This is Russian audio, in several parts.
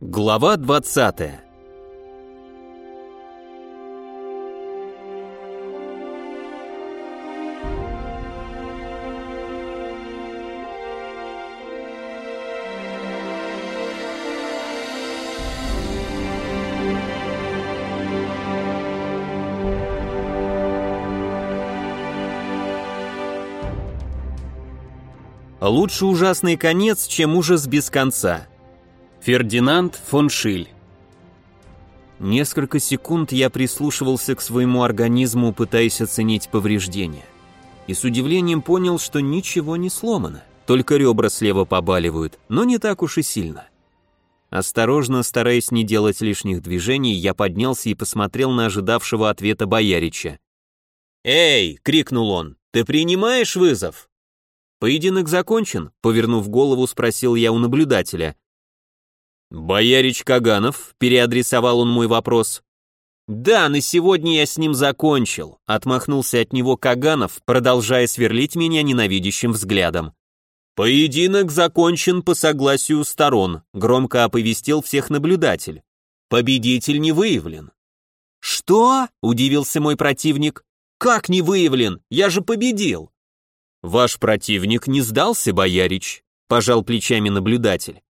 Глава 20 Лучше ужасный конец, чем ужас без конца. Фердинанд фон Шиль Несколько секунд я прислушивался к своему организму, пытаясь оценить повреждения. И с удивлением понял, что ничего не сломано, только ребра слева побаливают, но не так уж и сильно. Осторожно, стараясь не делать лишних движений, я поднялся и посмотрел на ожидавшего ответа Боярича. «Эй!» — крикнул он. «Ты принимаешь вызов?» «Поединок закончен?» — повернув голову, спросил я у наблюдателя. «Боярич Каганов», — переадресовал он мой вопрос. «Да, на сегодня я с ним закончил», — отмахнулся от него Каганов, продолжая сверлить меня ненавидящим взглядом. «Поединок закончен по согласию сторон», — громко оповестил всех наблюдатель. «Победитель не выявлен». «Что?» — удивился мой противник. «Как не выявлен? Я же победил!» «Ваш противник не сдался, боярич», — пожал плечами наблюдатель.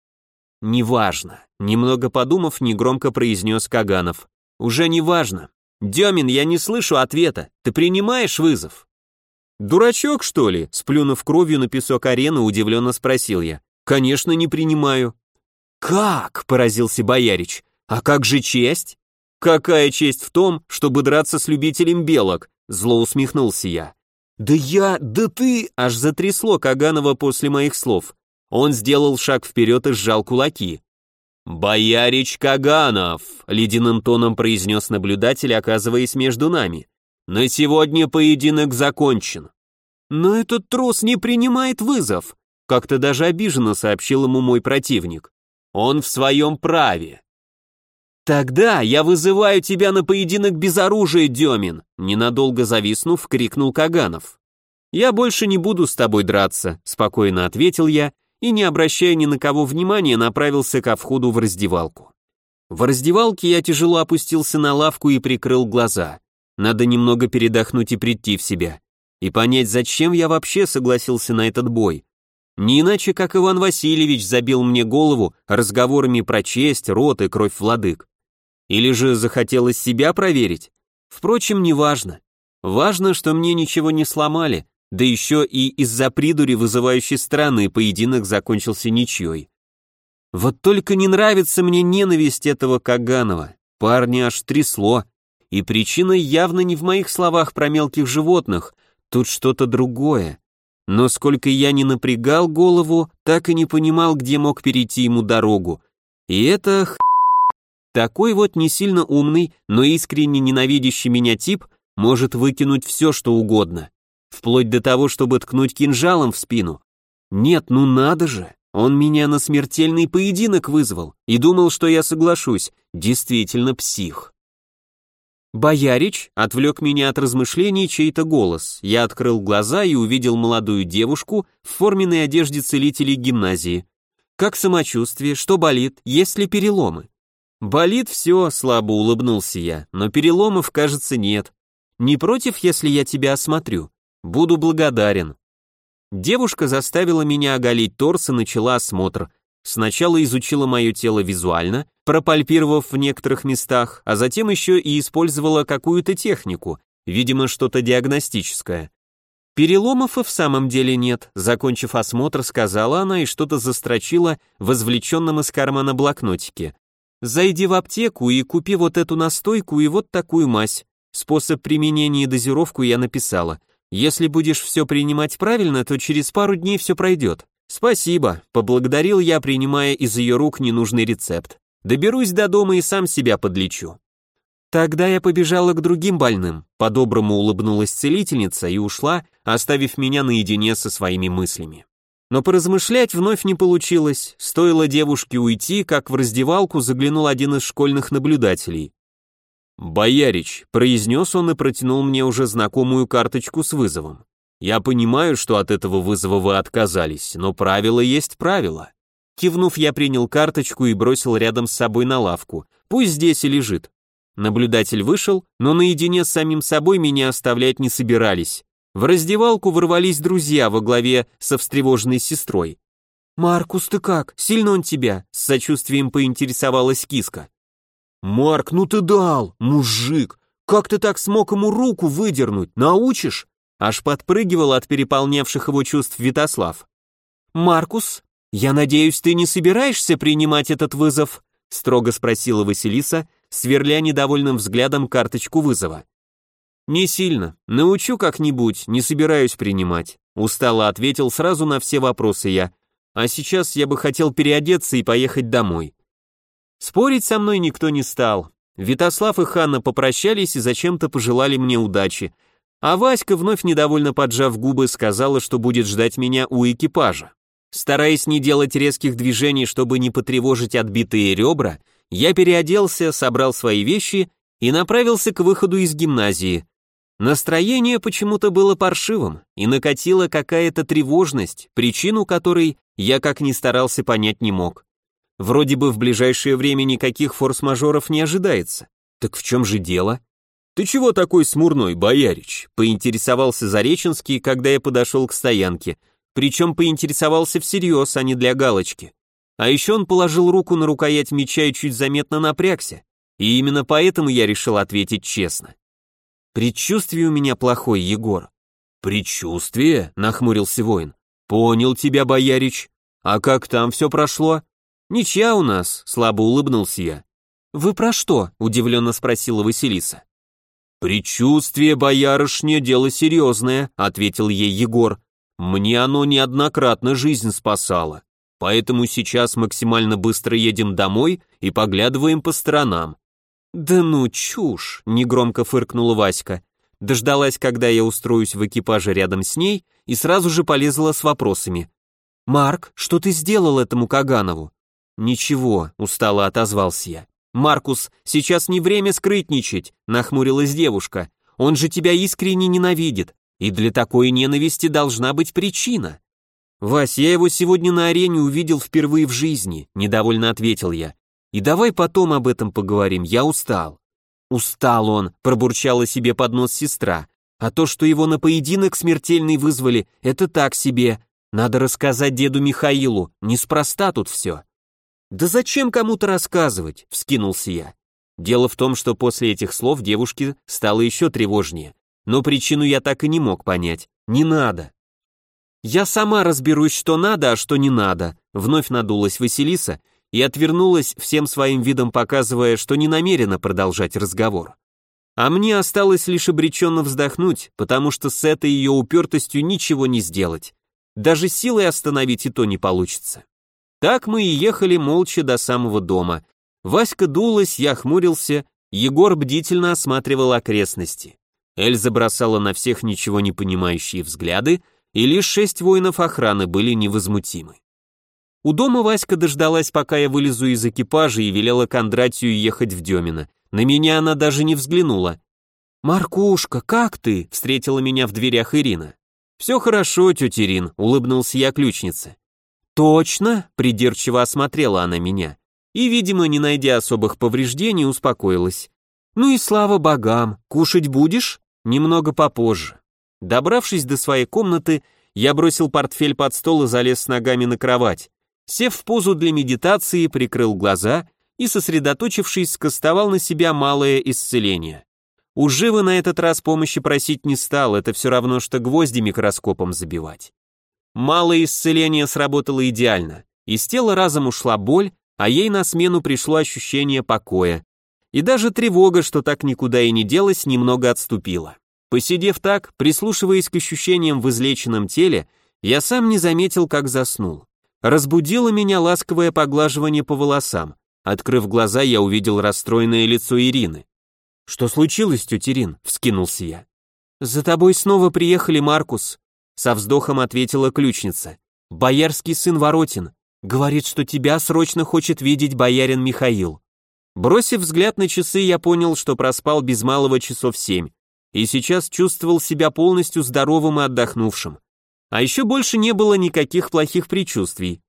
«Неважно», — немного подумав, негромко произнес Каганов. «Уже неважно. Демин, я не слышу ответа. Ты принимаешь вызов?» «Дурачок, что ли?» — сплюнув кровью на песок арены, удивленно спросил я. «Конечно, не принимаю». «Как?» — поразился Боярич. «А как же честь?» «Какая честь в том, чтобы драться с любителем белок?» — зло усмехнулся я. «Да я, да ты!» — аж затрясло Каганова после моих слов. Он сделал шаг вперед и сжал кулаки. «Боярич Каганов!» — ледяным тоном произнес наблюдатель, оказываясь между нами. «На сегодня поединок закончен». «Но этот трус не принимает вызов», — как-то даже обиженно сообщил ему мой противник. «Он в своем праве». «Тогда я вызываю тебя на поединок без оружия, Демин!» Ненадолго зависнув, крикнул Каганов. «Я больше не буду с тобой драться», — спокойно ответил я и, не обращая ни на кого внимания, направился ко входу в раздевалку. В раздевалке я тяжело опустился на лавку и прикрыл глаза. Надо немного передохнуть и прийти в себя. И понять, зачем я вообще согласился на этот бой. Не иначе, как Иван Васильевич забил мне голову разговорами про честь, рот и кровь владык. Или же захотелось себя проверить? Впрочем, не важно. Важно, что мне ничего не сломали, да еще и из-за придури вызывающей страны поединок закончился ничьей. Вот только не нравится мне ненависть этого Каганова. Парня аж трясло. И причина явно не в моих словах про мелких животных, тут что-то другое. Но сколько я не напрягал голову, так и не понимал, где мог перейти ему дорогу. И это х... Такой вот не сильно умный, но искренне ненавидящий меня тип может выкинуть все, что угодно. Вплоть до того, чтобы ткнуть кинжалом в спину. Нет, ну надо же. Он меня на смертельный поединок вызвал и думал, что я соглашусь. Действительно псих. Боярич отвлек меня от размышлений чей-то голос. Я открыл глаза и увидел молодую девушку в форменной одежде целителей гимназии. Как самочувствие, что болит, есть ли переломы? «Болит все», — слабо улыбнулся я, «но переломов, кажется, нет. Не против, если я тебя осмотрю? Буду благодарен». Девушка заставила меня оголить торс и начала осмотр. Сначала изучила мое тело визуально, пропальпировав в некоторых местах, а затем еще и использовала какую-то технику, видимо, что-то диагностическое. Переломов и в самом деле нет, закончив осмотр, сказала она и что-то застрочила в извлеченном из кармана блокнотике. Зайди в аптеку и купи вот эту настойку и вот такую мазь. Способ применения и дозировку я написала. Если будешь все принимать правильно, то через пару дней все пройдет. Спасибо, поблагодарил я, принимая из ее рук ненужный рецепт. Доберусь до дома и сам себя подлечу. Тогда я побежала к другим больным. По-доброму улыбнулась целительница и ушла, оставив меня наедине со своими мыслями. Но поразмышлять вновь не получилось. Стоило девушке уйти, как в раздевалку заглянул один из школьных наблюдателей. «Боярич», — произнес он и протянул мне уже знакомую карточку с вызовом. «Я понимаю, что от этого вызова вы отказались, но правило есть правило». Кивнув, я принял карточку и бросил рядом с собой на лавку. Пусть здесь и лежит. Наблюдатель вышел, но наедине с самим собой меня оставлять не собирались. В раздевалку ворвались друзья во главе со встревоженной сестрой. «Маркус, ты как? Сильно он тебя?» С сочувствием поинтересовалась киска. «Марк, ну ты дал, мужик! Как ты так смог ему руку выдернуть? Научишь?» Аж подпрыгивал от переполнявших его чувств Витослав. «Маркус, я надеюсь, ты не собираешься принимать этот вызов?» строго спросила Василиса, сверля недовольным взглядом карточку вызова. «Не сильно. Научу как-нибудь, не собираюсь принимать», устало ответил сразу на все вопросы я, а сейчас я бы хотел переодеться и поехать домой. Спорить со мной никто не стал. Витослав и Ханна попрощались и зачем-то пожелали мне удачи, а Васька, вновь недовольно поджав губы, сказала, что будет ждать меня у экипажа. Стараясь не делать резких движений, чтобы не потревожить отбитые ребра, я переоделся, собрал свои вещи и направился к выходу из гимназии. Настроение почему-то было паршивым, и накатила какая-то тревожность, причину которой я как ни старался понять не мог. Вроде бы в ближайшее время никаких форс-мажоров не ожидается. Так в чем же дело? «Ты чего такой смурной, боярич?» — поинтересовался Зареченский, когда я подошел к стоянке. Причем поинтересовался всерьез, а не для галочки. А еще он положил руку на рукоять меча и чуть заметно напрягся. И именно поэтому я решил ответить честно. Предчувствие у меня плохое, Егор. Предчувствие? Нахмурился воин. Понял тебя, боярич. А как там все прошло? Ничья у нас, слабо улыбнулся я. Вы про что? Удивленно спросила Василиса. Предчувствие, боярышня, дело серьезное, ответил ей Егор. Мне оно неоднократно жизнь спасало. Поэтому сейчас максимально быстро едем домой и поглядываем по сторонам. «Да ну, чушь!» — негромко фыркнула Васька. Дождалась, когда я устроюсь в экипаже рядом с ней, и сразу же полезла с вопросами. «Марк, что ты сделал этому Каганову?» «Ничего», — устало отозвался я. «Маркус, сейчас не время скрытничать», — нахмурилась девушка. «Он же тебя искренне ненавидит, и для такой ненависти должна быть причина». «Вась, я его сегодня на арене увидел впервые в жизни», — недовольно ответил я. И давай потом об этом поговорим, я устал. Устал он, пробурчала себе под нос сестра. А то, что его на поединок смертельный вызвали, это так себе. Надо рассказать деду Михаилу, неспроста тут все. Да зачем кому-то рассказывать, вскинулся я. Дело в том, что после этих слов девушке стало еще тревожнее. Но причину я так и не мог понять. Не надо. Я сама разберусь, что надо, а что не надо, вновь надулась Василиса и отвернулась всем своим видом, показывая, что не намерена продолжать разговор. А мне осталось лишь обреченно вздохнуть, потому что с этой ее упертостью ничего не сделать. Даже силой остановить и то не получится. Так мы и ехали молча до самого дома. Васька дулась, я хмурился, Егор бдительно осматривал окрестности. Эльза бросала на всех ничего не понимающие взгляды, и лишь шесть воинов охраны были невозмутимы. У дома Васька дождалась, пока я вылезу из экипажа и велела Кондратию ехать в Демино. На меня она даже не взглянула. «Маркушка, как ты?» — встретила меня в дверях Ирина. «Все хорошо, тетя Ирин», — улыбнулся я ключнице. «Точно?» — придирчиво осмотрела она меня. И, видимо, не найдя особых повреждений, успокоилась. «Ну и слава богам, кушать будешь?» «Немного попозже». Добравшись до своей комнаты, я бросил портфель под стол и залез с ногами на кровать. Сев в позу для медитации, прикрыл глаза и, сосредоточившись, скостовал на себя малое исцеление. У Живы на этот раз помощи просить не стал, это все равно, что гвозди микроскопом забивать. Малое исцеление сработало идеально. Из тела разом ушла боль, а ей на смену пришло ощущение покоя. И даже тревога, что так никуда и не делась, немного отступила. Посидев так, прислушиваясь к ощущениям в излеченном теле, я сам не заметил, как заснул. Разбудило меня ласковое поглаживание по волосам. Открыв глаза, я увидел расстроенное лицо Ирины. «Что случилось, тетя Ирин?» — вскинулся я. «За тобой снова приехали, Маркус», — со вздохом ответила ключница. «Боярский сын Воротин. Говорит, что тебя срочно хочет видеть боярин Михаил». Бросив взгляд на часы, я понял, что проспал без малого часов семь, и сейчас чувствовал себя полностью здоровым и отдохнувшим. А еще больше не было никаких плохих предчувствий.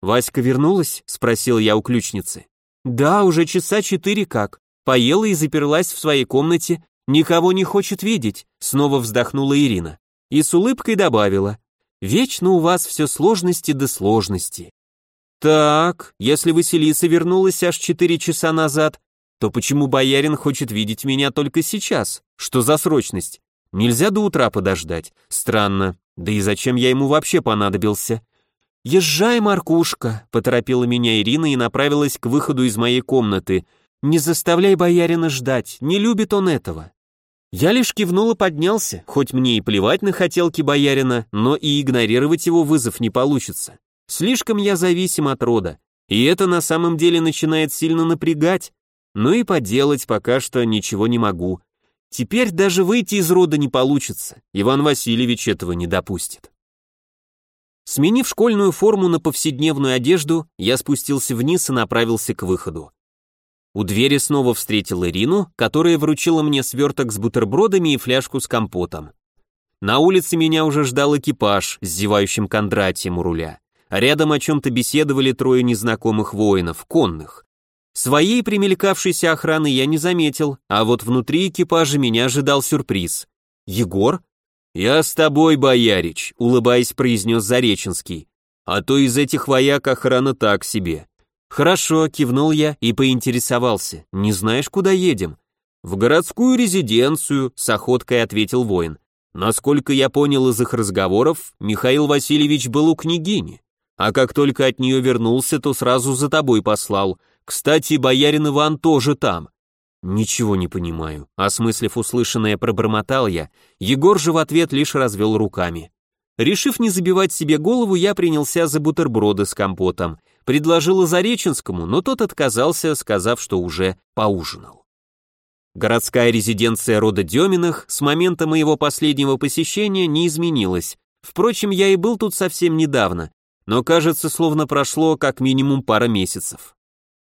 «Васька вернулась?» — спросил я у ключницы. «Да, уже часа четыре как. Поела и заперлась в своей комнате. Никого не хочет видеть», — снова вздохнула Ирина. И с улыбкой добавила. «Вечно у вас все сложности да сложности». «Так, если Василиса вернулась аж четыре часа назад, то почему боярин хочет видеть меня только сейчас? Что за срочность? Нельзя до утра подождать. Странно. Да и зачем я ему вообще понадобился? «Езжай, Маркушка», — поторопила меня Ирина и направилась к выходу из моей комнаты. «Не заставляй боярина ждать, не любит он этого». Я лишь кивнул и поднялся, хоть мне и плевать на хотелки боярина, но и игнорировать его вызов не получится. Слишком я зависим от рода, и это на самом деле начинает сильно напрягать, но и поделать пока что ничего не могу. Теперь даже выйти из рода не получится, Иван Васильевич этого не допустит. Сменив школьную форму на повседневную одежду, я спустился вниз и направился к выходу. У двери снова встретил Ирину, которая вручила мне сверток с бутербродами и фляжку с компотом. На улице меня уже ждал экипаж с зевающим Кондратием у руля. рядом о чем-то беседовали трое незнакомых воинов, конных. Своей примелькавшейся охраны я не заметил, а вот внутри экипажа меня ожидал сюрприз. Егор, «Я с тобой, боярич», — улыбаясь, произнес Зареченский. «А то из этих вояк охрана так себе». «Хорошо», — кивнул я и поинтересовался. «Не знаешь, куда едем?» «В городскую резиденцию», — с охоткой ответил воин. «Насколько я понял из их разговоров, Михаил Васильевич был у княгини, а как только от нее вернулся, то сразу за тобой послал. Кстати, боярин Иван тоже там. «Ничего не понимаю», — осмыслив услышанное, пробормотал я. Егор же в ответ лишь развел руками. Решив не забивать себе голову, я принялся за бутерброды с компотом. Предложил Зареченскому, но тот отказался, сказав, что уже поужинал. Городская резиденция рода Деминых с момента моего последнего посещения не изменилась. Впрочем, я и был тут совсем недавно, но кажется, словно прошло как минимум пара месяцев.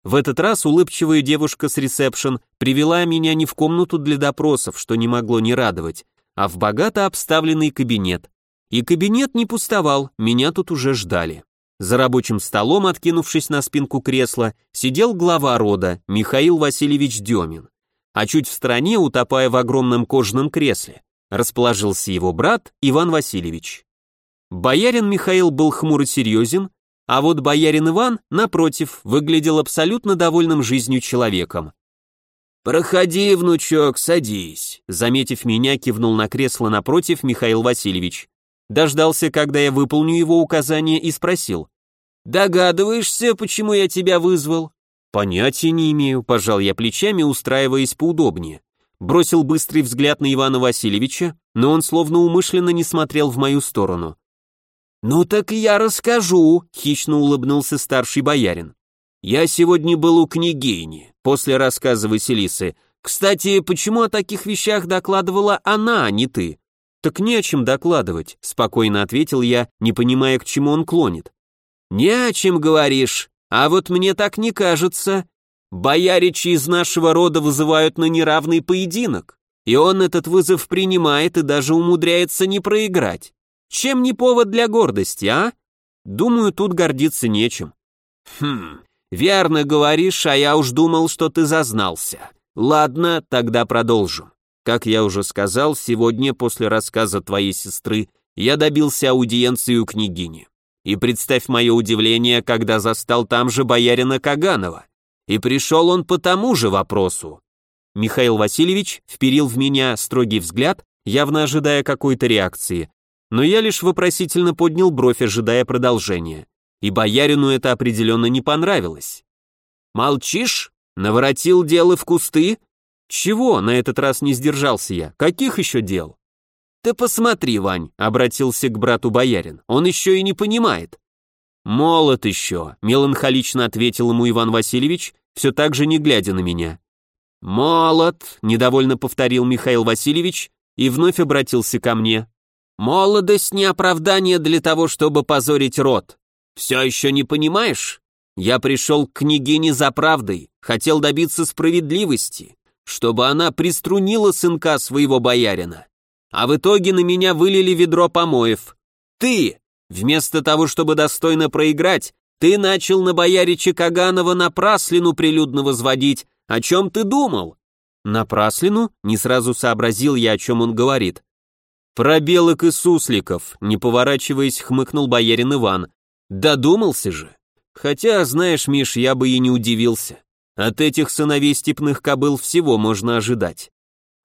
В этот раз улыбчивая девушка с ресепшн привела меня не в комнату для допросов, что не могло не радовать, а в богато обставленный кабинет. И кабинет не пустовал, меня тут уже ждали. За рабочим столом, откинувшись на спинку кресла, сидел глава рода, Михаил Васильевич Демин. А чуть в стороне, утопая в огромном кожаном кресле, расположился его брат Иван Васильевич. Боярин Михаил был хмур и серьезен, а вот боярин Иван, напротив, выглядел абсолютно довольным жизнью человеком. «Проходи, внучок, садись», заметив меня, кивнул на кресло напротив Михаил Васильевич. Дождался, когда я выполню его указание и спросил. «Догадываешься, почему я тебя вызвал?» «Понятия не имею», пожал я плечами, устраиваясь поудобнее. Бросил быстрый взгляд на Ивана Васильевича, но он словно умышленно не смотрел в мою сторону. «Ну так я расскажу», — хищно улыбнулся старший боярин. «Я сегодня был у княгини, после рассказа Василисы. Кстати, почему о таких вещах докладывала она, а не ты?» «Так не о чем докладывать», — спокойно ответил я, не понимая, к чему он клонит. «Не о чем говоришь, а вот мне так не кажется. Бояричи из нашего рода вызывают на неравный поединок, и он этот вызов принимает и даже умудряется не проиграть. Чем не повод для гордости, а? Думаю, тут гордиться нечем. Хм, верно говоришь, а я уж думал, что ты зазнался. Ладно, тогда продолжим. Как я уже сказал, сегодня после рассказа твоей сестры я добился аудиенции у княгини. И представь мое удивление, когда застал там же боярина Каганова. И пришел он по тому же вопросу. Михаил Васильевич вперил в меня строгий взгляд, явно ожидая какой-то реакции, но я лишь вопросительно поднял бровь, ожидая продолжения. И боярину это определенно не понравилось. «Молчишь? Наворотил дело в кусты?» «Чего?» — на этот раз не сдержался я. «Каких еще дел?» «Ты посмотри, Вань», — обратился к брату боярин. «Он еще и не понимает». «Молод еще», — меланхолично ответил ему Иван Васильевич, все так же не глядя на меня. «Молод», — недовольно повторил Михаил Васильевич и вновь обратился ко мне. Молодость не оправдание для того, чтобы позорить род. Все еще не понимаешь? Я пришел к княгине за правдой, хотел добиться справедливости, чтобы она приструнила сынка своего боярина. А в итоге на меня вылили ведро помоев. Ты, вместо того, чтобы достойно проиграть, Ты начал на боярича Каганова напраслину прилюдно возводить. О чем ты думал?» «Напраслину?» — не сразу сообразил я, о чем он говорит. «Про белок и сусликов», — не поворачиваясь, хмыкнул боярин Иван. «Додумался же. Хотя, знаешь, Миш, я бы и не удивился. От этих сыновей степных кобыл всего можно ожидать».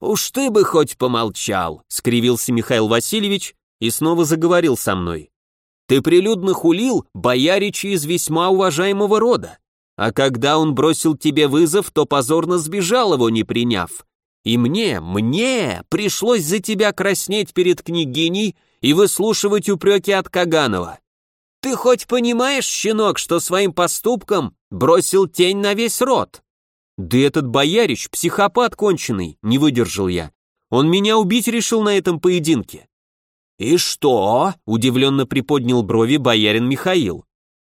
«Уж ты бы хоть помолчал», — скривился Михаил Васильевич и снова заговорил со мной. «Ты прилюдно хулил боярича из весьма уважаемого рода, а когда он бросил тебе вызов, то позорно сбежал его, не приняв. И мне, мне пришлось за тебя краснеть перед княгиней и выслушивать упреки от Каганова. Ты хоть понимаешь, щенок, что своим поступком бросил тень на весь род? Да этот боярич психопат конченый, не выдержал я. Он меня убить решил на этом поединке. И что? удивленно приподнял брови боярин Михаил.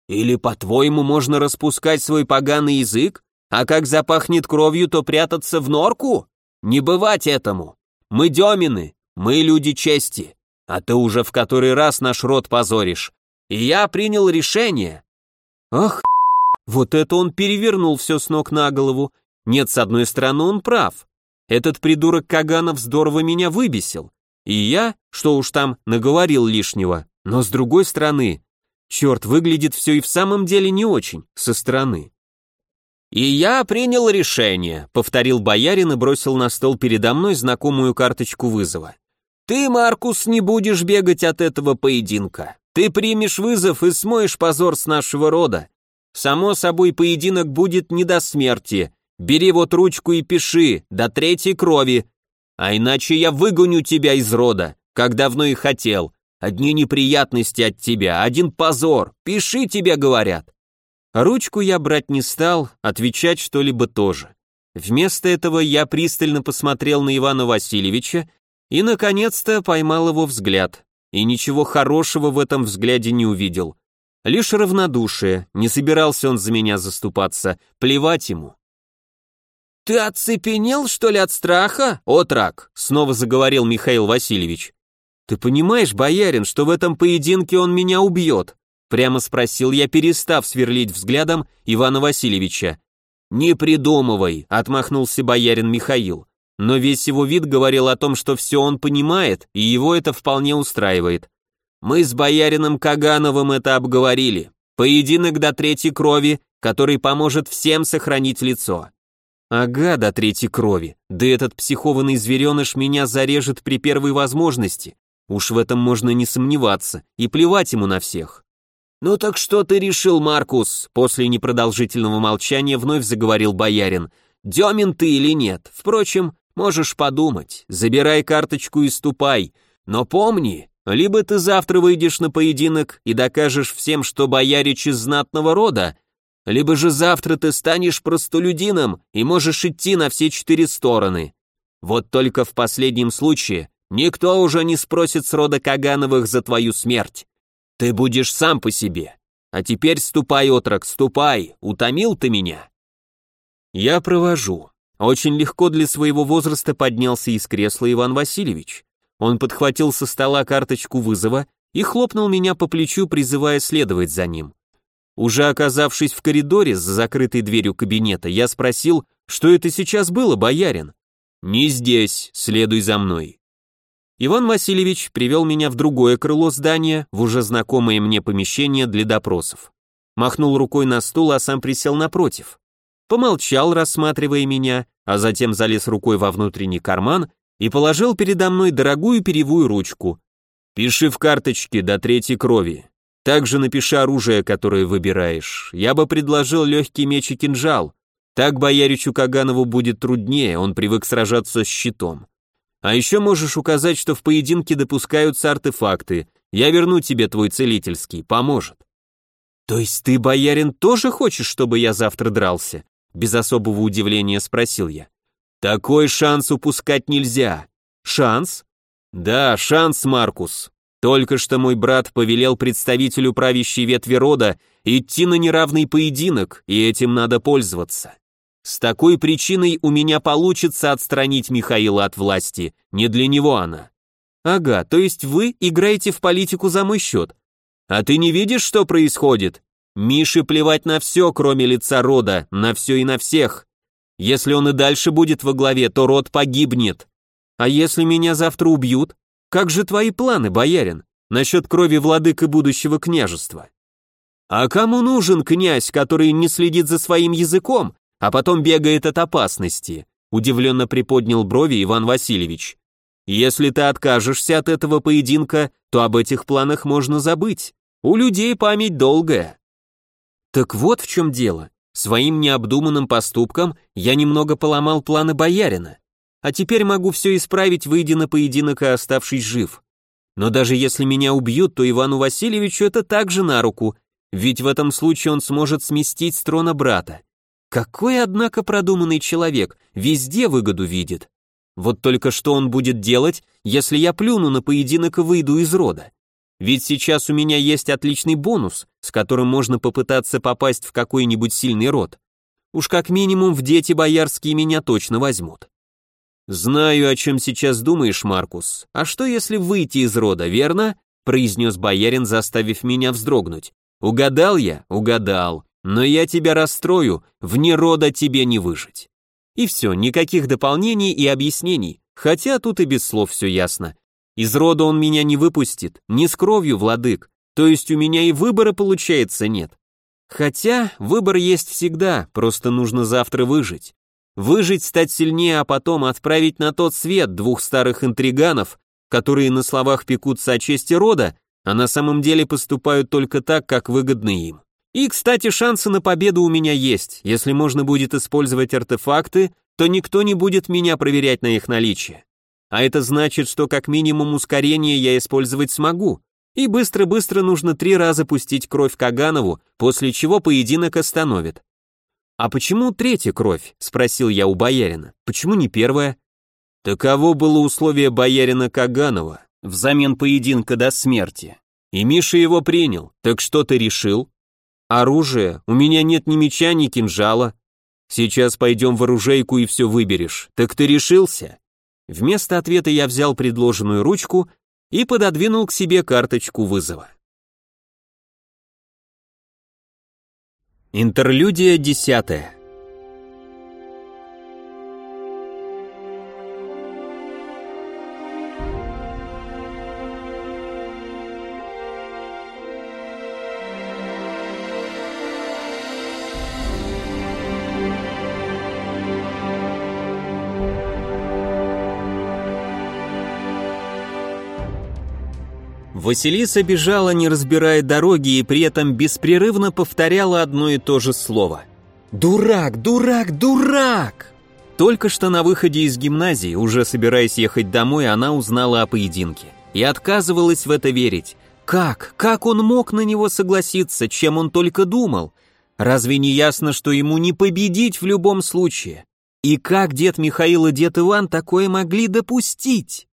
Или, по-твоему, можно распускать свой поганый язык, а как запахнет кровью, то прятаться в норку? Не бывать этому. Мы демины, мы люди чести, а ты уже в который раз наш род позоришь. И я принял решение. Ах, вот это он перевернул все с ног на голову. Нет, с одной стороны, он прав. Этот придурок Каганов здорово меня выбесил. И я, что уж там, наговорил лишнего. Но с другой стороны, черт, выглядит все и в самом деле не очень, со стороны. «И я принял решение», — повторил боярин и бросил на стол передо мной знакомую карточку вызова. «Ты, Маркус, не будешь бегать от этого поединка. Ты примешь вызов и смоешь позор с нашего рода. Само собой, поединок будет не до смерти. Бери вот ручку и пиши, до третьей крови. А иначе я выгоню тебя из рода, как давно и хотел. Одни неприятности от тебя, один позор. Пиши, тебе говорят». Ручку я брать не стал, отвечать что-либо тоже. Вместо этого я пристально посмотрел на Ивана Васильевича и, наконец-то, поймал его взгляд. И ничего хорошего в этом взгляде не увидел. Лишь равнодушие, не собирался он за меня заступаться, плевать ему. «Ты оцепенел, что ли, от страха, отрак?» снова заговорил Михаил Васильевич. «Ты понимаешь, боярин, что в этом поединке он меня убьет?» Прямо спросил я, перестав сверлить взглядом Ивана Васильевича. «Не придумывай», — отмахнулся боярин Михаил. Но весь его вид говорил о том, что все он понимает, и его это вполне устраивает. Мы с боярином Кагановым это обговорили. Поединок до третьей крови, который поможет всем сохранить лицо. Ага, до третьей крови. Да этот психованный звереныш меня зарежет при первой возможности. Уж в этом можно не сомневаться, и плевать ему на всех. «Ну так что ты решил, Маркус?» После непродолжительного молчания вновь заговорил боярин. «Демин ты или нет? Впрочем, можешь подумать. Забирай карточку и ступай. Но помни, либо ты завтра выйдешь на поединок и докажешь всем, что боярич из знатного рода, либо же завтра ты станешь простолюдином и можешь идти на все четыре стороны. Вот только в последнем случае никто уже не спросит с рода Кагановых за твою смерть. Ты будешь сам по себе. А теперь ступай, отрок, ступай, утомил ты меня. Я провожу. Очень легко для своего возраста поднялся из кресла Иван Васильевич. Он подхватил со стола карточку вызова и хлопнул меня по плечу, призывая следовать за ним. Уже оказавшись в коридоре с закрытой дверью кабинета, я спросил, что это сейчас было, боярин? «Не здесь, следуй за мной». Иван Васильевич привел меня в другое крыло здания, в уже знакомое мне помещение для допросов. Махнул рукой на стул, а сам присел напротив. Помолчал, рассматривая меня, а затем залез рукой во внутренний карман и положил передо мной дорогую перевую ручку. «Пиши в карточке до третьей крови. Также напиши оружие, которое выбираешь. Я бы предложил легкий меч и кинжал. Так бояричу Каганову будет труднее, он привык сражаться с щитом. А еще можешь указать, что в поединке допускаются артефакты. Я верну тебе твой целительский, поможет. То есть ты, боярин, тоже хочешь, чтобы я завтра дрался? Без особого удивления спросил я. Такой шанс упускать нельзя. Шанс? Да, шанс, Маркус. Только что мой брат повелел представителю правящей ветви рода идти на неравный поединок, и этим надо пользоваться. С такой причиной у меня получится отстранить Михаила от власти, не для него она. Ага, то есть вы играете в политику за мой счет. А ты не видишь, что происходит? Мише плевать на все, кроме лица рода, на все и на всех. Если он и дальше будет во главе, то род погибнет. А если меня завтра убьют? Как же твои планы, боярин, насчет крови владыка будущего княжества? А кому нужен князь, который не следит за своим языком, а потом бегает от опасности? Удивленно приподнял брови Иван Васильевич. Если ты откажешься от этого поединка, то об этих планах можно забыть. У людей память долгая. Так вот в чем дело. Своим необдуманным поступком я немного поломал планы боярина. А теперь могу все исправить, выйдя на поединок и оставшись жив. Но даже если меня убьют, то Ивану Васильевичу это также на руку, ведь в этом случае он сможет сместить с трона брата. Какой, однако, продуманный человек, везде выгоду видит. Вот только что он будет делать, если я плюну на поединок и выйду из рода? Ведь сейчас у меня есть отличный бонус, с которым можно попытаться попасть в какой-нибудь сильный род. Уж как минимум в дети боярские меня точно возьмут. Знаю, о чем сейчас думаешь, Маркус. А что если выйти из рода, верно? произнес боярин, заставив меня вздрогнуть. Угадал я? Угадал. Но я тебя расстрою, вне рода тебе не выжить. И все, никаких дополнений и объяснений, хотя тут и без слов все ясно. Из рода он меня не выпустит, не с кровью, владык, то есть у меня и выбора получается нет. Хотя выбор есть всегда, просто нужно завтра выжить. Выжить, стать сильнее, а потом отправить на тот свет двух старых интриганов, которые на словах пекутся о чести рода, а на самом деле поступают только так, как выгодно им. И, кстати, шансы на победу у меня есть. Если можно будет использовать артефакты, то никто не будет меня проверять на их наличие. А это значит, что как минимум ускорение я использовать смогу. И быстро-быстро нужно три раза пустить кровь Каганову, после чего поединок остановит. «А почему третья кровь?» – спросил я у боярина. «Почему не первая?» Таково было условие боярина Каганова взамен поединка до смерти. И Миша его принял. Так что ты решил? Оружие? У меня нет ни меча, ни кинжала. Сейчас пойдем в оружейку и все выберешь. Так ты решился? Вместо ответа я взял предложенную ручку и пододвинул к себе карточку вызова. Интерлюдия десятая. Василиса бежала, не разбирая дороги, и при этом беспрерывно повторяла одно и то же слово. «Дурак! Дурак! Дурак!» Только что на выходе из гимназии, уже собираясь ехать домой, она узнала о поединке. И отказывалась в это верить. Как? Как он мог на него согласиться, чем он только думал? Разве не ясно, что ему не победить в любом случае? И как дед Михаил и дед Иван такое могли допустить?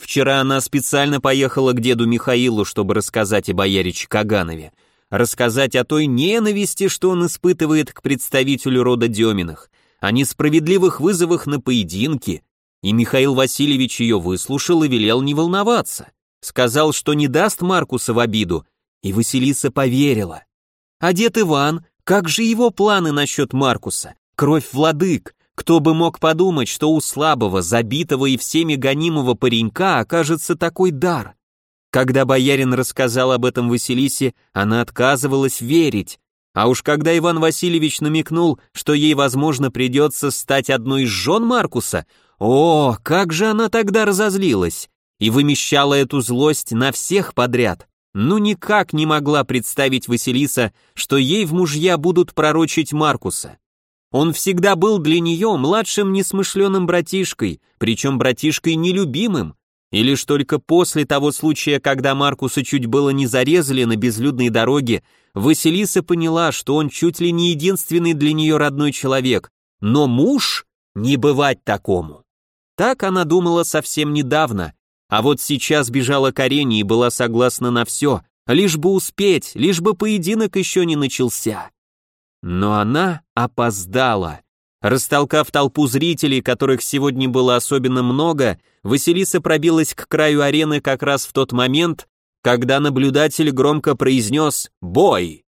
Вчера она специально поехала к деду Михаилу, чтобы рассказать о бояриче Каганове, рассказать о той ненависти, что он испытывает к представителю рода Деминых, о несправедливых вызовах на поединки, и Михаил Васильевич ее выслушал и велел не волноваться. Сказал, что не даст Маркуса в обиду, и Василиса поверила. А дед Иван, как же его планы насчет Маркуса? Кровь владык, кто бы мог подумать, что у слабого, забитого и всеми гонимого паренька окажется такой дар? Когда боярин рассказал об этом Василисе, она отказывалась верить. А уж когда Иван Васильевич намекнул, что ей, возможно, придется стать одной из жен Маркуса, о, как же она тогда разозлилась! И вымещала эту злость на всех подряд. Ну никак не могла представить Василиса, что ей в мужья будут пророчить Маркуса. Он всегда был для нее младшим несмышленым братишкой, причем братишкой нелюбимым, и лишь только после того случая, когда Маркуса чуть было не зарезали на безлюдной дороге, Василиса поняла, что он чуть ли не единственный для нее родной человек, но муж не бывать такому. Так она думала совсем недавно, а вот сейчас бежала к арене и была согласна на все, лишь бы успеть, лишь бы поединок еще не начался. Но она опоздала. Растолкав толпу зрителей, которых сегодня было особенно много, Василиса пробилась к краю арены как раз в тот момент, когда наблюдатель громко произнес «Бой!».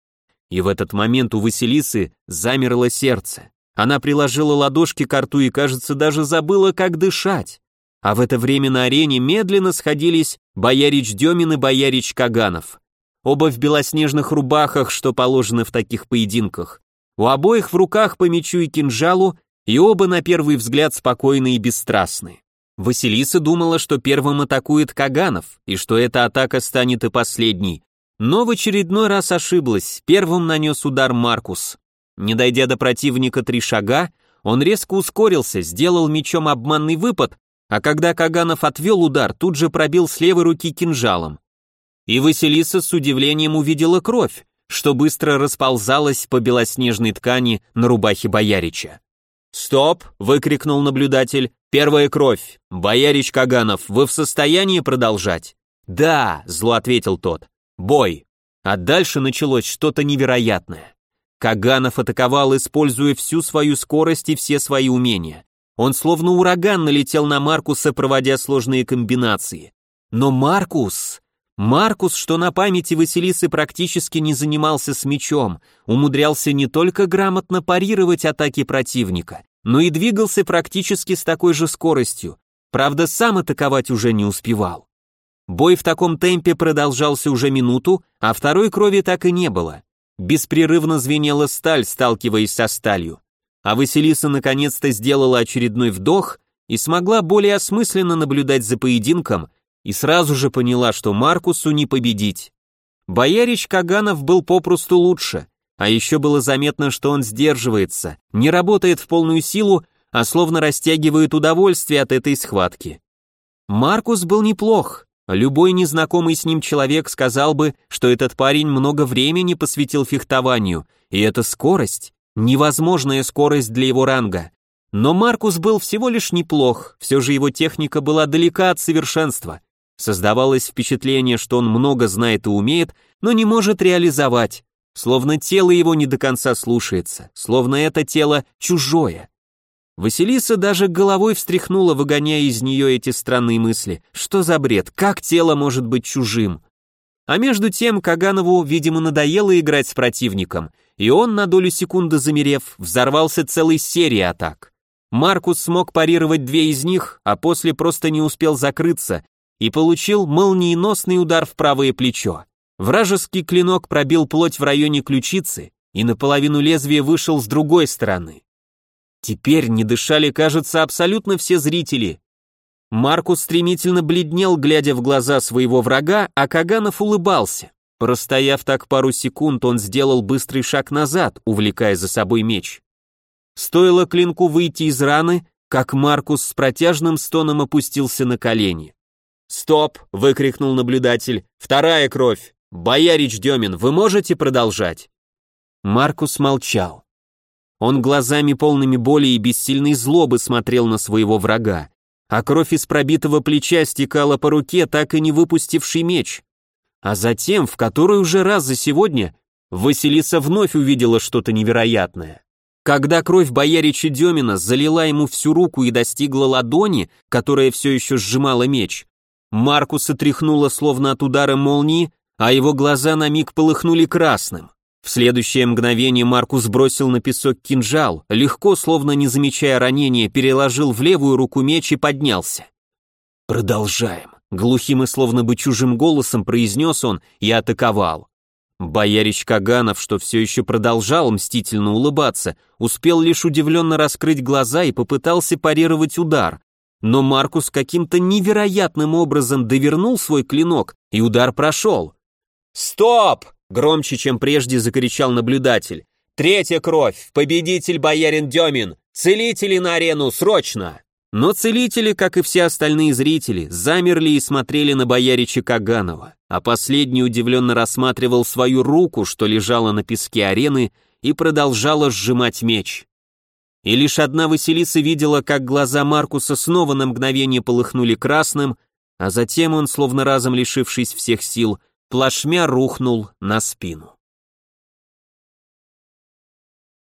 И в этот момент у Василисы замерло сердце. Она приложила ладошки к рту и, кажется, даже забыла, как дышать. А в это время на арене медленно сходились боярич Демин и боярич Каганов. Оба в белоснежных рубахах, что положено в таких поединках. У обоих в руках по мечу и кинжалу, и оба на первый взгляд спокойны и бесстрастны. Василиса думала, что первым атакует Каганов, и что эта атака станет и последней. Но в очередной раз ошиблась, первым нанес удар Маркус. Не дойдя до противника три шага, он резко ускорился, сделал мечом обманный выпад, а когда Каганов отвел удар, тут же пробил с левой руки кинжалом. И Василиса с удивлением увидела кровь, что быстро расползалась по белоснежной ткани на рубахе Боярича. «Стоп!» — выкрикнул наблюдатель. «Первая кровь! Боярич Каганов, вы в состоянии продолжать?» «Да!» — зло ответил тот. «Бой!» А дальше началось что-то невероятное. Каганов атаковал, используя всю свою скорость и все свои умения. Он словно ураган налетел на Маркуса, проводя сложные комбинации. Но Маркус... Маркус, что на памяти Василисы практически не занимался с мечом, умудрялся не только грамотно парировать атаки противника, но и двигался практически с такой же скоростью. Правда, сам атаковать уже не успевал. Бой в таком темпе продолжался уже минуту, а второй крови так и не было. Беспрерывно звенела сталь, сталкиваясь со сталью. А Василиса наконец-то сделала очередной вдох и смогла более осмысленно наблюдать за поединком, и сразу же поняла, что Маркусу не победить. Боярич Каганов был попросту лучше, а еще было заметно, что он сдерживается, не работает в полную силу, а словно растягивает удовольствие от этой схватки. Маркус был неплох, любой незнакомый с ним человек сказал бы, что этот парень много времени посвятил фехтованию, и эта скорость, невозможная скорость для его ранга. Но Маркус был всего лишь неплох, все же его техника была далека от совершенства, Создавалось впечатление, что он много знает и умеет, но не может реализовать, словно тело его не до конца слушается, словно это тело чужое. Василиса даже головой встряхнула, выгоняя из нее эти странные мысли. Что за бред? Как тело может быть чужим? А между тем Каганову, видимо, надоело играть с противником, и он, на долю секунды замерев, взорвался целой серией атак. Маркус смог парировать две из них, а после просто не успел закрыться, и получил молниеносный удар в правое плечо. Вражеский клинок пробил плоть в районе ключицы и наполовину лезвия вышел с другой стороны. Теперь не дышали, кажется, абсолютно все зрители. Маркус стремительно бледнел, глядя в глаза своего врага, а Каганов улыбался. Простояв так пару секунд, он сделал быстрый шаг назад, увлекая за собой меч. Стоило клинку выйти из раны, как Маркус с протяжным стоном опустился на колени. «Стоп!» — выкрикнул наблюдатель. «Вторая кровь! Боярич Демин, вы можете продолжать?» Маркус молчал. Он глазами полными боли и бессильной злобы смотрел на своего врага, а кровь из пробитого плеча стекала по руке, так и не выпустивший меч. А затем, в который уже раз за сегодня, Василиса вновь увидела что-то невероятное. Когда кровь боярича Демина залила ему всю руку и достигла ладони, которая все еще сжимала меч, Маркуса тряхнуло словно от удара молнии, а его глаза на миг полыхнули красным. В следующее мгновение Маркус бросил на песок кинжал, легко, словно не замечая ранения, переложил в левую руку меч и поднялся. «Продолжаем», — глухим и словно бы чужим голосом произнес он и атаковал. Боярич Каганов, что все еще продолжал мстительно улыбаться, успел лишь удивленно раскрыть глаза и попытался парировать удар, но Маркус каким-то невероятным образом довернул свой клинок, и удар прошел. «Стоп!» — громче, чем прежде закричал наблюдатель. «Третья кровь! Победитель боярин Демин! Целители на арену, срочно!» Но целители, как и все остальные зрители, замерли и смотрели на боярича Каганова, а последний удивленно рассматривал свою руку, что лежала на песке арены, и продолжала сжимать меч и лишь одна Василиса видела, как глаза Маркуса снова на мгновение полыхнули красным, а затем он, словно разом лишившись всех сил, плашмя рухнул на спину.